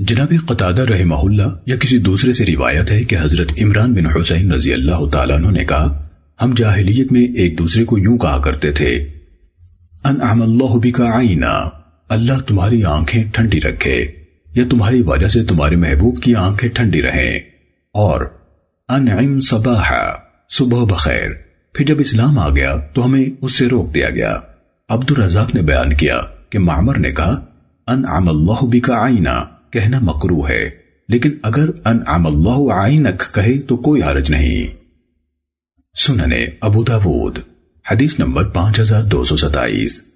جناب قطادہ رحمہ اللہ یا کسی دوسرے سے روایت ہے کہ حضرت عمران بن حسین رضی اللہ تعالیٰ عنہ نے کہا، ہم جاہلیت میں ایک دوسرے کو یوں کہا کرتے تھے انعم اللہ بکا عینا، اللہ تمہاری آنکھیں ٹھنڈی رکھے، یا تمہاری وجہ سے تمہارے محبوب کی آنکھیں ٹھنڈی رہیں، اور انعم صباح، صبح بخیر، پھر جب اسلام آ گیا تو ہمیں اس سے روک دیا گیا۔ عبد الرزاق نے بیان کیا کہ معمر نے کہا انعم اللہ بکا عینا کہنا مکرو ہے، لیکن اگر انعم اللہ عینک کہے تو کوئی حرج نہیں۔ سننے ابو داود، حدیث نمبر پانچ ہزار دو سو ستائیس۔